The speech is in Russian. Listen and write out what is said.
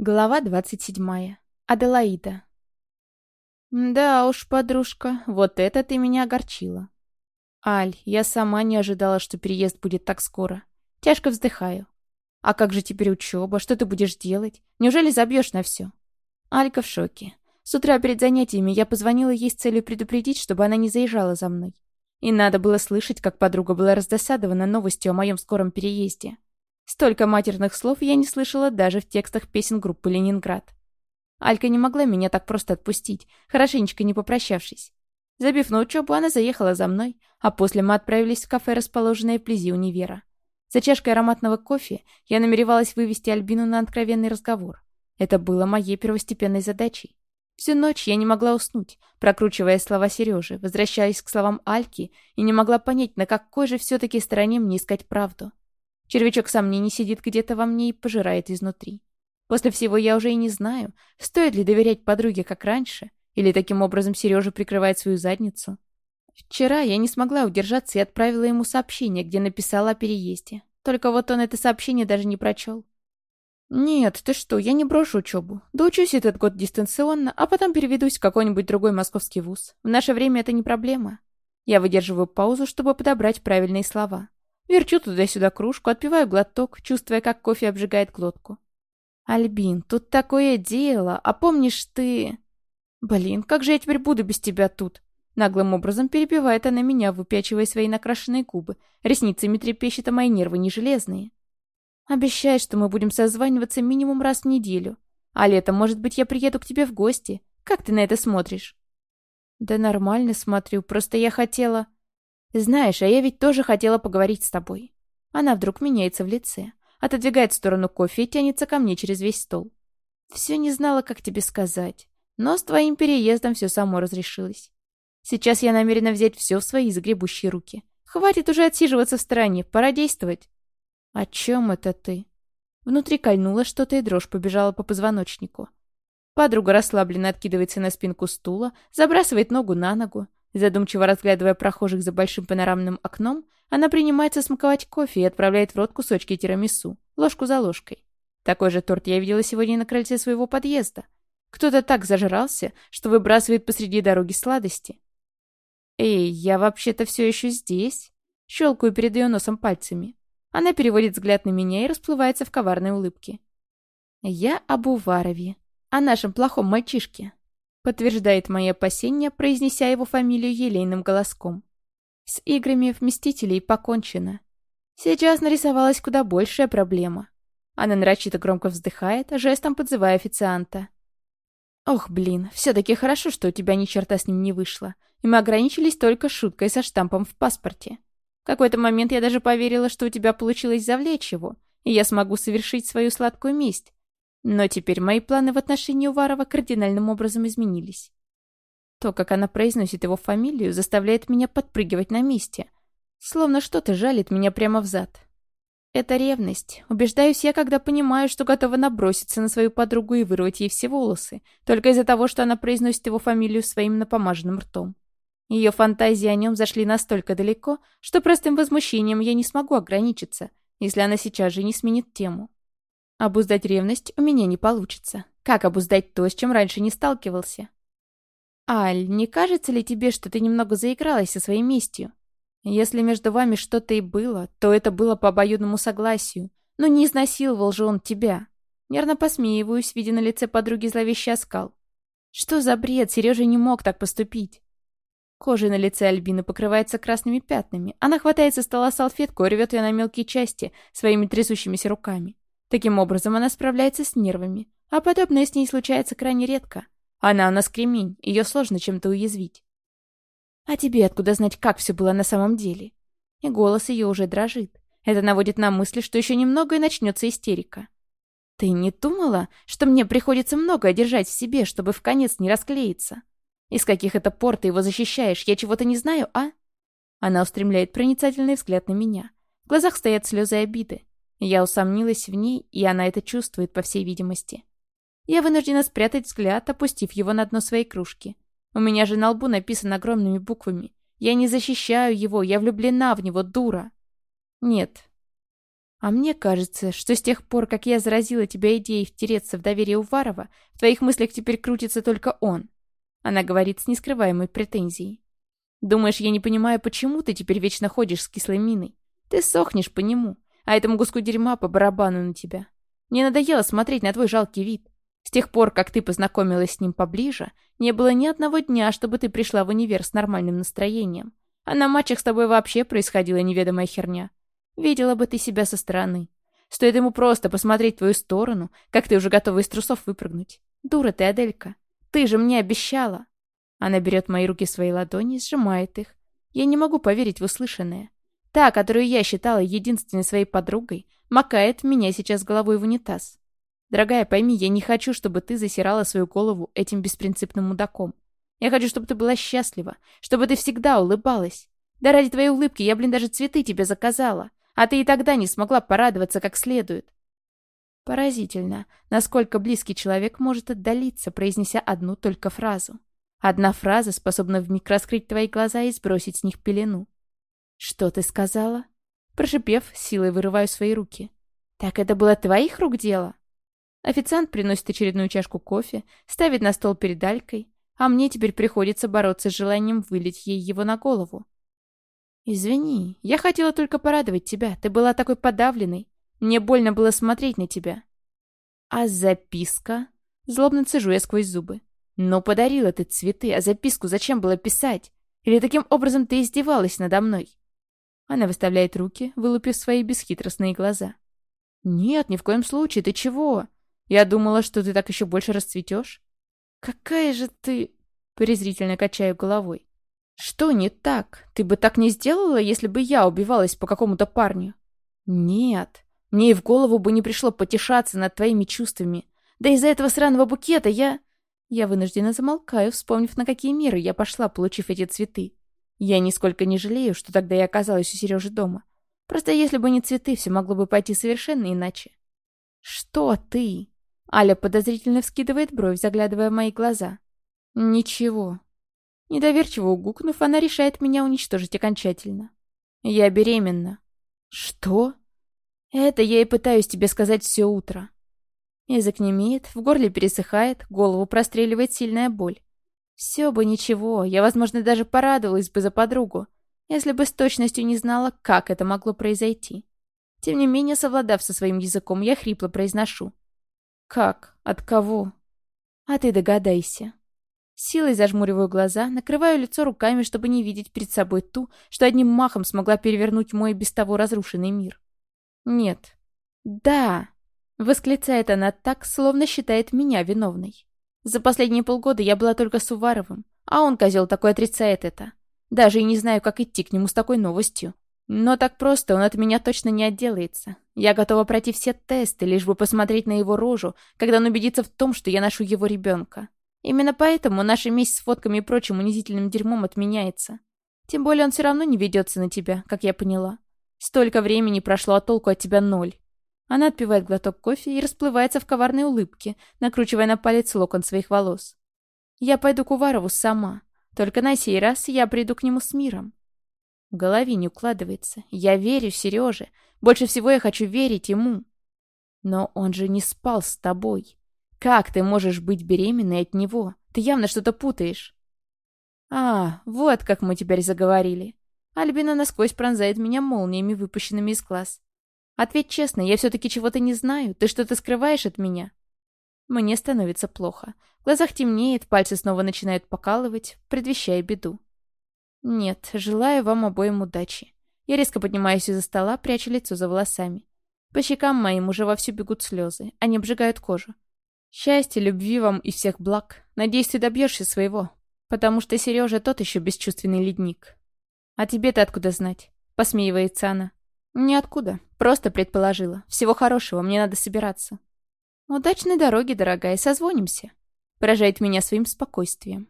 Глава двадцать седьмая. Аделаида. «Да уж, подружка, вот это ты меня огорчила». «Аль, я сама не ожидала, что переезд будет так скоро. Тяжко вздыхаю. А как же теперь учеба? Что ты будешь делать? Неужели забьешь на все?» Алька в шоке. С утра перед занятиями я позвонила ей с целью предупредить, чтобы она не заезжала за мной. И надо было слышать, как подруга была раздосадована новостью о моем скором переезде. Столько матерных слов я не слышала даже в текстах песен группы «Ленинград». Алька не могла меня так просто отпустить, хорошенечко не попрощавшись. Забив на учебу, она заехала за мной, а после мы отправились в кафе, расположенное вблизи универа. За чашкой ароматного кофе я намеревалась вывести Альбину на откровенный разговор. Это было моей первостепенной задачей. Всю ночь я не могла уснуть, прокручивая слова Сережи, возвращаясь к словам Альки и не могла понять, на какой же все-таки стороне мне искать правду. Червячок сомнений сидит где-то во мне и пожирает изнутри. После всего я уже и не знаю, стоит ли доверять подруге, как раньше, или таким образом Сережа прикрывает свою задницу. Вчера я не смогла удержаться и отправила ему сообщение, где написала о переезде. Только вот он это сообщение даже не прочел. «Нет, ты что, я не брошу учебу. Доучусь этот год дистанционно, а потом переведусь в какой-нибудь другой московский вуз. В наше время это не проблема». Я выдерживаю паузу, чтобы подобрать правильные слова. Верчу туда-сюда кружку, отпиваю глоток, чувствуя, как кофе обжигает глотку. «Альбин, тут такое дело, а помнишь ты...» «Блин, как же я теперь буду без тебя тут?» Наглым образом перебивает она меня, выпячивая свои накрашенные губы. Ресницами трепещет, а мои нервы не железные. «Обещай, что мы будем созваниваться минимум раз в неделю. А летом, может быть, я приеду к тебе в гости. Как ты на это смотришь?» «Да нормально смотрю, просто я хотела...» «Знаешь, а я ведь тоже хотела поговорить с тобой». Она вдруг меняется в лице, отодвигает в сторону кофе и тянется ко мне через весь стол. «Все не знала, как тебе сказать, но с твоим переездом все само разрешилось. Сейчас я намерена взять все в свои загребущие руки. Хватит уже отсиживаться в стороне, пора действовать». «О чем это ты?» Внутри кольнуло что-то, и дрожь побежала по позвоночнику. Подруга расслабленно откидывается на спинку стула, забрасывает ногу на ногу, Задумчиво разглядывая прохожих за большим панорамным окном, она принимается смаковать кофе и отправляет в рот кусочки тирамису, ложку за ложкой. Такой же торт я видела сегодня на крыльце своего подъезда. Кто-то так зажрался, что выбрасывает посреди дороги сладости. «Эй, я вообще-то все еще здесь?» Щелкаю перед ее носом пальцами. Она переводит взгляд на меня и расплывается в коварной улыбке. «Я об Уварове, о нашем плохом мальчишке, подтверждает мои опасения, произнеся его фамилию елейным голоском. С играми вместителей покончено. Сейчас нарисовалась куда большая проблема. Она нарочито громко вздыхает, жестом подзывая официанта. «Ох, блин, все-таки хорошо, что у тебя ни черта с ним не вышло, и мы ограничились только шуткой со штампом в паспорте. В какой-то момент я даже поверила, что у тебя получилось завлечь его, и я смогу совершить свою сладкую месть, но теперь мои планы в отношении Уварова кардинальным образом изменились. То, как она произносит его фамилию, заставляет меня подпрыгивать на месте. Словно что-то жалит меня прямо в зад. Это ревность. Убеждаюсь я, когда понимаю, что готова наброситься на свою подругу и вырвать ей все волосы, только из-за того, что она произносит его фамилию своим напомаженным ртом. Ее фантазии о нем зашли настолько далеко, что простым возмущением я не смогу ограничиться, если она сейчас же не сменит тему. Обуздать ревность у меня не получится. Как обуздать то, с чем раньше не сталкивался? Аль, не кажется ли тебе, что ты немного заигралась со своей местью? Если между вами что-то и было, то это было по обоюдному согласию. Но не изнасиловал же он тебя. Нервно посмеиваюсь, видя на лице подруги зловещий оскал. Что за бред? Сережа не мог так поступить. Кожа на лице Альбины покрывается красными пятнами. Она хватает со стола салфетку и рвет ее на мелкие части своими трясущимися руками. Таким образом, она справляется с нервами, а подобное с ней случается крайне редко. Она у нас кремень, ее сложно чем-то уязвить. А тебе откуда знать, как все было на самом деле? И голос ее уже дрожит. Это наводит на мысли, что еще немного и начнется истерика. Ты не думала, что мне приходится многое держать в себе, чтобы в конец не расклеиться? Из каких это пор ты его защищаешь? Я чего-то не знаю, а? Она устремляет проницательный взгляд на меня. В глазах стоят слезы обиды. Я усомнилась в ней, и она это чувствует, по всей видимости. Я вынуждена спрятать взгляд, опустив его на дно своей кружки. У меня же на лбу написано огромными буквами. Я не защищаю его, я влюблена в него, дура. Нет. А мне кажется, что с тех пор, как я заразила тебя идеей втереться в доверие Уварова, в твоих мыслях теперь крутится только он. Она говорит с нескрываемой претензией. Думаешь, я не понимаю, почему ты теперь вечно ходишь с кислой миной? Ты сохнешь по нему, а этому куску дерьма по барабану на тебя. Мне надоело смотреть на твой жалкий вид. С тех пор, как ты познакомилась с ним поближе, не было ни одного дня, чтобы ты пришла в универ с нормальным настроением. А на матчах с тобой вообще происходила неведомая херня. Видела бы ты себя со стороны. Стоит ему просто посмотреть в твою сторону, как ты уже готова из трусов выпрыгнуть. Дура ты, Аделька. Ты же мне обещала. Она берет мои руки в свои ладони и сжимает их. Я не могу поверить в услышанное. Та, которую я считала единственной своей подругой, макает меня сейчас головой в унитаз. Дорогая, пойми, я не хочу, чтобы ты засирала свою голову этим беспринципным мудаком. Я хочу, чтобы ты была счастлива, чтобы ты всегда улыбалась. Да ради твоей улыбки я, блин, даже цветы тебе заказала. А ты и тогда не смогла порадоваться как следует. Поразительно, насколько близкий человек может отдалиться, произнеся одну только фразу. Одна фраза способна вмиг раскрыть твои глаза и сбросить с них пелену. «Что ты сказала?» Прошипев, силой вырываю свои руки. «Так это было твоих рук дело?» Официант приносит очередную чашку кофе, ставит на стол перед Алькой, а мне теперь приходится бороться с желанием вылить ей его на голову. «Извини, я хотела только порадовать тебя. Ты была такой подавленной. Мне больно было смотреть на тебя». «А записка?» Злобно цежу я сквозь зубы. «Ну, подарила ты цветы, а записку зачем было писать? Или таким образом ты издевалась надо мной?» Она выставляет руки, вылупив свои бесхитростные глаза. «Нет, ни в коем случае, ты чего? Я думала, что ты так еще больше расцветешь». «Какая же ты...» Презрительно качаю головой. «Что не так? Ты бы так не сделала, если бы я убивалась по какому-то парню?» «Нет. Мне и в голову бы не пришло потешаться над твоими чувствами. Да из-за этого сраного букета я...» Я вынуждена замолкаю, вспомнив, на какие меры я пошла, получив эти цветы. Я нисколько не жалею, что тогда я оказалась у Сережи дома. Просто если бы не цветы, все могло бы пойти совершенно иначе. «Что ты?» Аля подозрительно вскидывает бровь, заглядывая в мои глаза. «Ничего. Недоверчиво угукнув, она решает меня уничтожить окончательно. «Я беременна». «Что?» «Это я и пытаюсь тебе сказать все утро». Язык немеет, в горле пересыхает, голову простреливает сильная боль. Все бы ничего, я, возможно, даже порадовалась бы за подругу, если бы с точностью не знала, как это могло произойти. Тем не менее, совладав со своим языком, я хрипло произношу. «Как? От кого?» «А ты догадайся». Силой зажмуриваю глаза, накрываю лицо руками, чтобы не видеть перед собой ту, что одним махом смогла перевернуть мой без того разрушенный мир. «Нет». «Да!» — восклицает она так, словно считает меня виновной. За последние полгода я была только с Уваровым, а он, козел, такой отрицает это. Даже и не знаю, как идти к нему с такой новостью. Но так просто он от меня точно не отделается. Я готова пройти все тесты, лишь бы посмотреть на его рожу, когда он убедится в том, что я ношу его ребенка. Именно поэтому наша месть с фотками и прочим унизительным дерьмом отменяется. Тем более он все равно не ведется на тебя, как я поняла. Столько времени прошло, а толку от тебя ноль. Она отпивает глоток кофе и расплывается в коварной улыбке, накручивая на палец локон своих волос. Я пойду к Уварову сама. Только на сей раз я приду к нему с миром. В голове не укладывается. Я верю Сереже. Больше всего я хочу верить ему. Но он же не спал с тобой. Как ты можешь быть беременной от него? Ты явно что-то путаешь. А, вот как мы теперь заговорили. Альбина насквозь пронзает меня молниями, выпущенными из глаз. Ответь честно, я все-таки чего-то не знаю. Ты что-то скрываешь от меня? Мне становится плохо. В глазах темнеет, пальцы снова начинают покалывать, предвещая беду. Нет, желаю вам обоим удачи. Я резко поднимаюсь из-за стола, пряча лицо за волосами. По щекам моим уже вовсю бегут слезы, они обжигают кожу. Счастья, любви вам и всех благ. Надеюсь, ты добьешься своего. Потому что Сережа тот еще бесчувственный ледник. А тебе-то откуда знать? Посмеивается она. Ниоткуда. Просто предположила. Всего хорошего, мне надо собираться. Удачной дороги, дорогая, созвонимся. Поражает меня своим спокойствием.